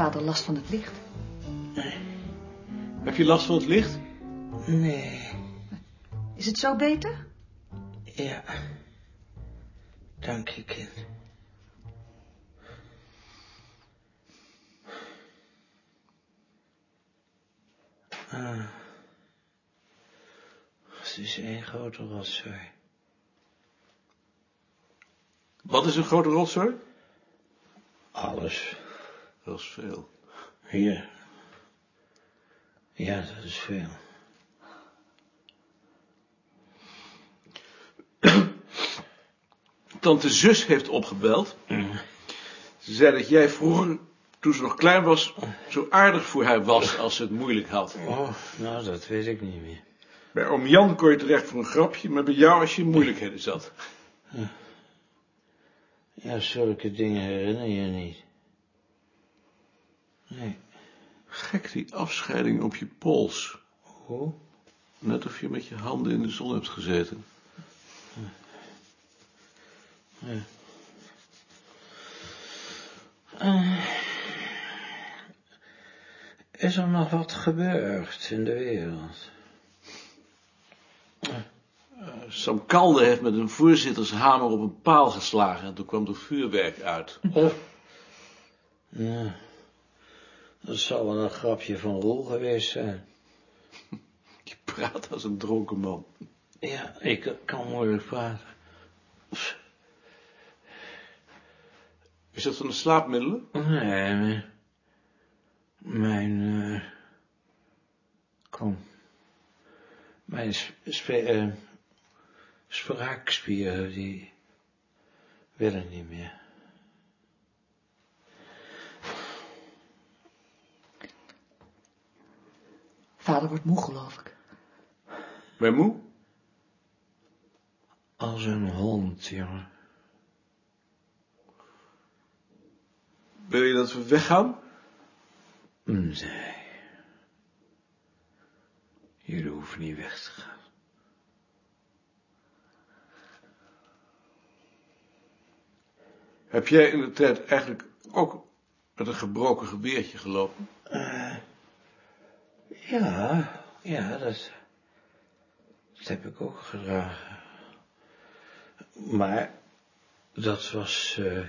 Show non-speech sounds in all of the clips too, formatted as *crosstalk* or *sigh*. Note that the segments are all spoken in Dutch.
vader last van het licht? Heb je last van het licht? Nee, Is het zo beter? ja. Dank je, kind. Ah. Het is één grote rotzooi. Wat is een grote rotzooi? Alles. Dat is veel. Hier. Ja, dat is veel. Tante zus heeft opgebeld. Ze zei dat jij vroeger, toen ze nog klein was, zo aardig voor haar was als ze het moeilijk had. Oh, nou, dat weet ik niet meer. Bij oom Jan kon je terecht voor een grapje, maar bij jou als je in moeilijkheden zat. Ja, zulke dingen herinner je niet. Nee. Gek die afscheiding op je pols. Hoe? Net of je met je handen in de zon hebt gezeten. Is er nog wat gebeurd in de wereld? Sam Kalde heeft met een voorzittershamer op een paal geslagen en toen kwam er vuurwerk uit. Oh. Ja. Dat zal wel een grapje van Roel geweest zijn. *laughs* Je praat als een dronken man. Ja, ik kan moeilijk praten. Is dat van de slaapmiddelen? Nee, mijn... Mijn... eh, kom. Mijn sp sp- eh, spraakspieren, die... willen niet meer. Vader wordt moe, geloof ik. Ben je moe? Als een hond, jongen. Wil je dat we weggaan? Nee. Jullie hoeven niet weg te gaan. Heb jij in de tijd eigenlijk ook met een gebroken geweertje gelopen? Ja, ja, dat, dat heb ik ook gedragen. Maar dat was eh,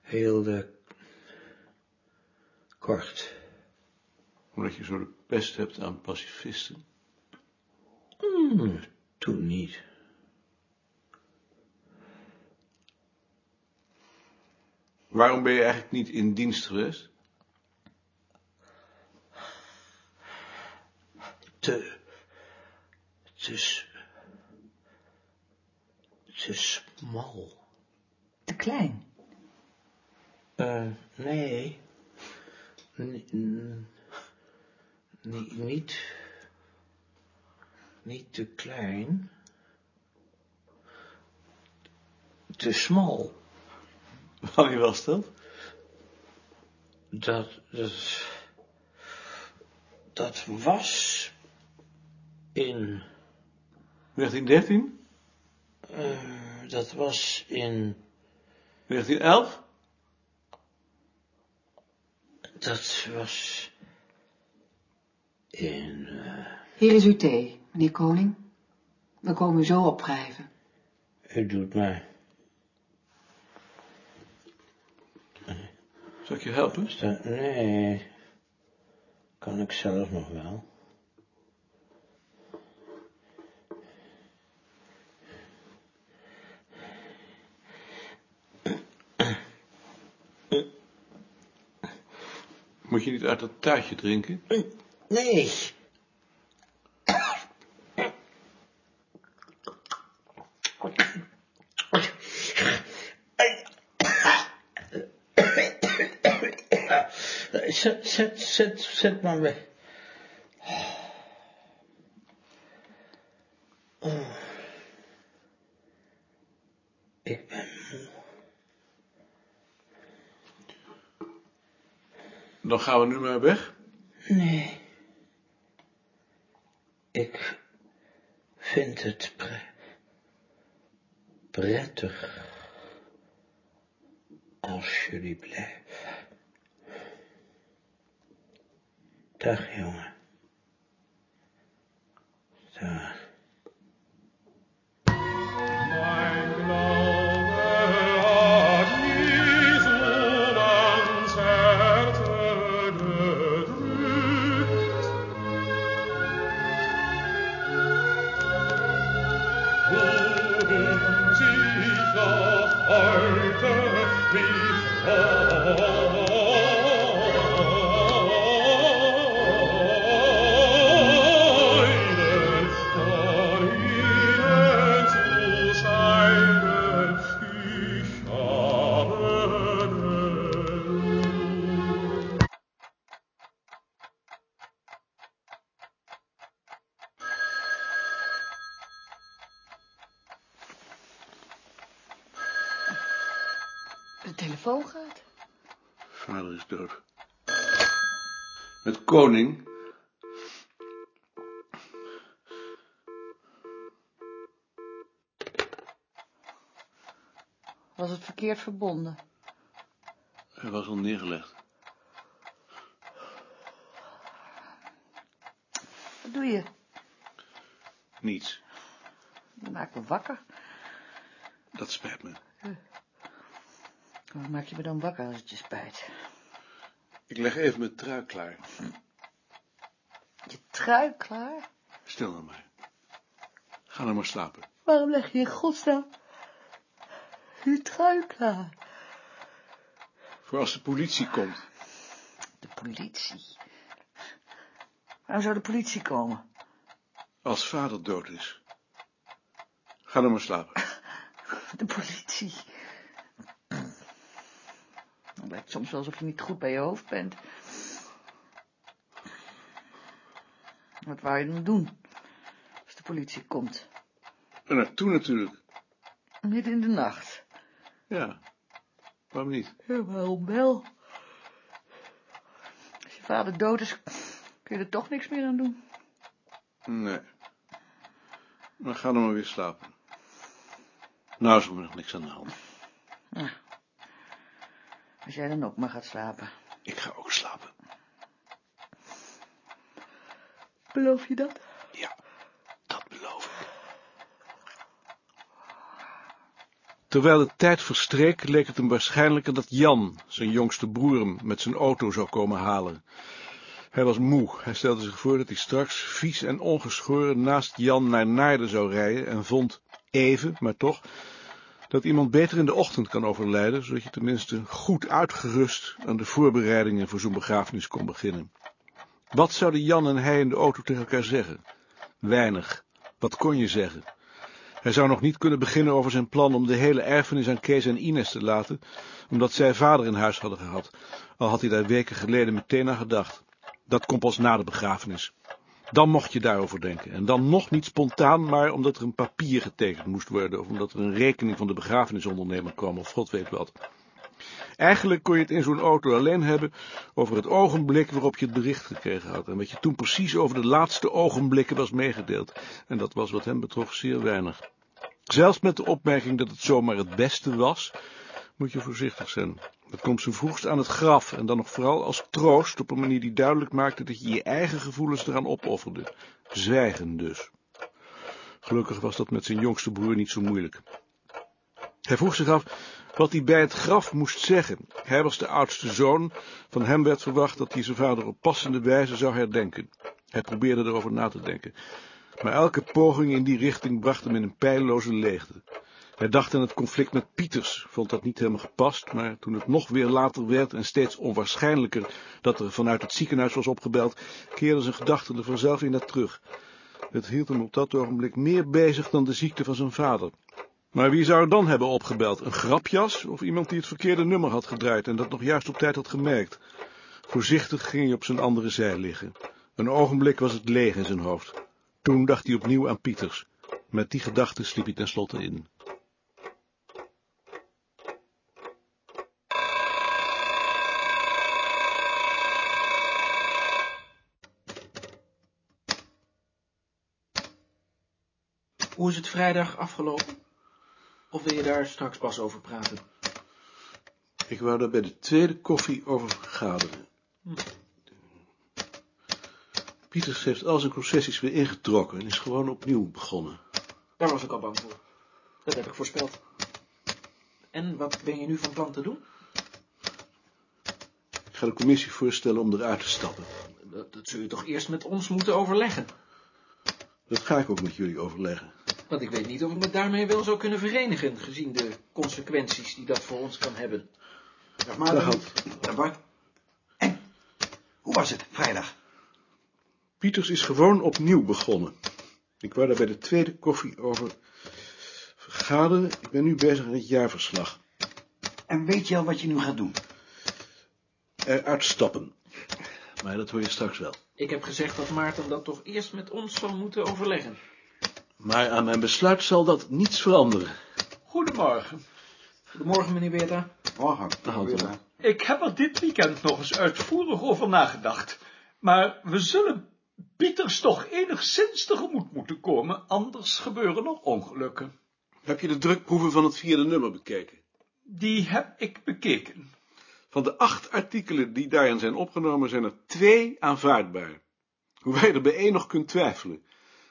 heel de kort. Omdat je zo de pest hebt aan pacifisten. Hmm, toen niet. Waarom ben je eigenlijk niet in dienst geweest? Te, te, te smal. Te klein. Eh, nee. N- ni- niet. Niet te klein. Te smal. *laughs* Wanneer was dat? Dat, dat. Dat was. In. 1913? eh, dat was in. 1911? Dat was. In. eh, Hier is uw thee, meneer Koning. We komen u zo opwrijven. u doet mij. Zal ik je helpen? Nee. Kan ik zelf nog wel. Uit dat taartje drinken? Nee. Zet, zet, zet, zet maar weg. gaan we nu maar weg? Nee. Ik vind het pre prettig als jullie blijven. Dag, jongen. Dag. Met koning. Was het verkeerd verbonden? Hij was al neergelegd. Wat doe je? Niets. Je maakt me wakker. Dat spijt me. Waarom maak je me dan wakker als het je spijt? Ik leg even mijn trui klaar. Je trui klaar? Stil nou maar. Ga nou maar slapen. Waarom leg je in godsnaam je trui klaar? Voor als de politie komt. De politie. Waarom zou de politie komen? Als vader dood is. Ga nou maar slapen. *laughs* De politie. Het lijkt soms wel alsof je niet goed bij je hoofd bent. Wat wou je dan doen? Als de politie komt. En naartoe natuurlijk. Midden in de nacht. Ja. Waarom niet? Ja, waarom wel? Als je vader dood is, kun je er toch niks meer aan doen. Nee. Maar ga dan maar weer slapen. Nou is er nog niks aan de hand. Als jij dan ook maar gaat slapen. Ik ga ook slapen. Beloof je dat? Ja, dat beloof ik. Terwijl de tijd verstreek, leek het hem waarschijnlijker dat Jan, zijn jongste broer, hem met zijn auto zou komen halen. Hij was moe. Hij stelde zich voor dat hij straks, vies en ongeschoren, naast Jan naar Naarden zou rijden en vond, even, maar toch, dat iemand beter in de ochtend kan overlijden, zodat je tenminste goed uitgerust aan de voorbereidingen voor zo'n begrafenis kon beginnen. Wat zouden Jan en hij in de auto tegen elkaar zeggen? Weinig. Wat kon je zeggen? Hij zou nog niet kunnen beginnen over zijn plan om de hele erfenis aan Kees en Ines te laten, omdat zij vader in huis hadden gehad, al had hij daar weken geleden meteen aan gedacht. Dat komt pas na de begrafenis. Dan mocht je daarover denken. En dan nog niet spontaan, maar omdat er een papier getekend moest worden, of omdat er een rekening van de begrafenisondernemer kwam, of god weet wat. Eigenlijk kon je het in zo'n auto alleen hebben over het ogenblik waarop je het bericht gekregen had. En wat je toen precies over de laatste ogenblikken was meegedeeld. En dat was wat hem betrof zeer weinig. Zelfs met de opmerking dat het zomaar het beste was, moet je voorzichtig zijn. Dat komt zo vroegst aan het graf en dan nog vooral als troost op een manier die duidelijk maakte dat je je eigen gevoelens eraan opofferde. Zwijgen dus. Gelukkig was dat met zijn jongste broer niet zo moeilijk. Hij vroeg zich af wat hij bij het graf moest zeggen. Hij was de oudste zoon, van hem werd verwacht dat hij zijn vader op passende wijze zou herdenken. Hij probeerde erover na te denken. Maar elke poging in die richting bracht hem in een pijlloze leegte. Hij dacht aan het conflict met Pieters, vond dat niet helemaal gepast, maar toen het nog weer later werd en steeds onwaarschijnlijker dat er vanuit het ziekenhuis was opgebeld, keerde zijn gedachten er vanzelf in naar terug. Het hield hem op dat ogenblik meer bezig dan de ziekte van zijn vader. Maar wie zou er dan hebben opgebeld? Een grapjas of iemand die het verkeerde nummer had gedraaid en dat nog juist op tijd had gemerkt? Voorzichtig ging hij op zijn andere zij liggen. Een ogenblik was het leeg in zijn hoofd. Toen dacht hij opnieuw aan Pieters. Met die gedachte sliep hij tenslotte in. Hoe is het vrijdag afgelopen? Of wil je daar straks pas over praten? Ik wou daar bij de tweede koffie over vergaderen. Pieters heeft al zijn concessies weer ingetrokken en is gewoon opnieuw begonnen. Daar was ik al bang voor. Dat heb ik voorspeld. En wat ben je nu van plan te doen? Ik ga de commissie voorstellen om eruit te stappen. Dat, dat zul je toch eerst met ons moeten overleggen. Dat ga ik ook met jullie overleggen. Want ik weet niet of ik me daarmee wel zou kunnen verenigen, gezien de consequenties die dat voor ons kan hebben. Dag Dag, Maarten. Dag Bart. En, hoe was het, vrijdag? Pieters is gewoon opnieuw begonnen. Ik wou daar bij de tweede koffie over vergaderen. Ik ben nu bezig aan het jaarverslag. En weet je al wat je nu gaat doen? Eruit stappen. Maar dat hoor je straks wel. Ik heb gezegd dat Maarten dat toch eerst met ons zou moeten overleggen. Maar aan mijn besluit zal dat niets veranderen. Goedemorgen. Goedemorgen, meneer Beerta. Morgen. Hand, Ik heb er dit weekend nog eens uitvoerig over nagedacht. Maar we zullen Pieters toch enigszins tegemoet moeten komen, anders gebeuren er ongelukken. Heb je de drukproeven van het vierde nummer bekeken? Die heb ik bekeken. Van de acht artikelen die daarin zijn opgenomen, zijn er twee aanvaardbaar. Hoewel je er bij één nog kunt twijfelen.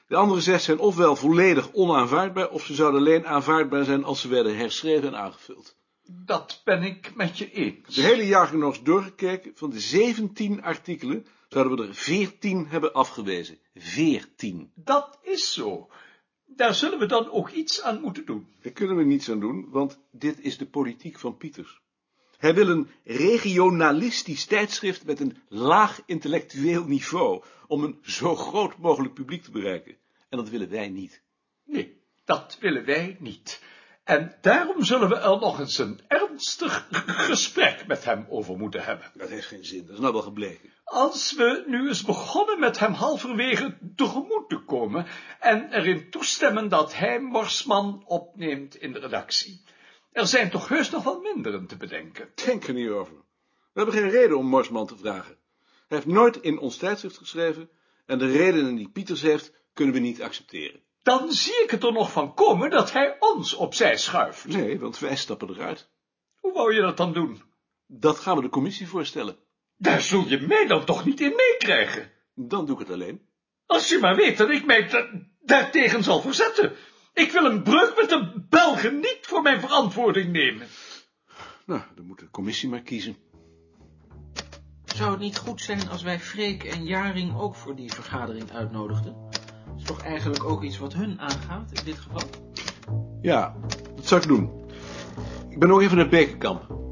De andere zes zijn ofwel volledig onaanvaardbaar, of ze zouden alleen aanvaardbaar zijn als ze werden herschreven en aangevuld. Dat ben ik met je eens. De hele jaargang nog eens doorgekeken, van de 17 artikelen zouden we er 14 hebben afgewezen. 14. Dat is zo. Daar zullen we dan ook iets aan moeten doen. Daar kunnen we niets aan doen, want dit is de politiek van Pieters. Hij wil een regionalistisch tijdschrift met een laag intellectueel niveau, om een zo groot mogelijk publiek te bereiken. En dat willen wij niet. Nee, dat willen wij niet. En daarom zullen we er nog eens een ernstig gesprek met hem over moeten hebben. Dat heeft geen zin, dat is nou wel gebleken. Als we nu eens begonnen met hem halverwege tegemoet te komen en erin toestemmen dat hij Morsman opneemt in de redactie. Er zijn toch heus nog wel minderen te bedenken. Denk er niet over. We hebben geen reden om Morsman te vragen. Hij heeft nooit in ons tijdschrift geschreven en de redenen die Pieters heeft, kunnen we niet accepteren. Dan zie ik het er nog van komen dat hij ons opzij schuift. Nee, want wij stappen eruit. Hoe wou je dat dan doen? Dat gaan we de commissie voorstellen. Daar zul je mij dan toch niet in meekrijgen. Dan doe ik het alleen. Als je maar weet dat ik mij da- daartegen zal verzetten. Ik wil een breuk met de Belgen niet voor mijn verantwoording nemen. Nou, dan moet de commissie maar kiezen. Zou het niet goed zijn als wij Freek en Jaring ook voor die vergadering uitnodigden? Dat is toch eigenlijk ook iets wat hun aangaat, in dit geval? Ja, dat zou ik doen. Ik ben nog even naar Bekenkamp.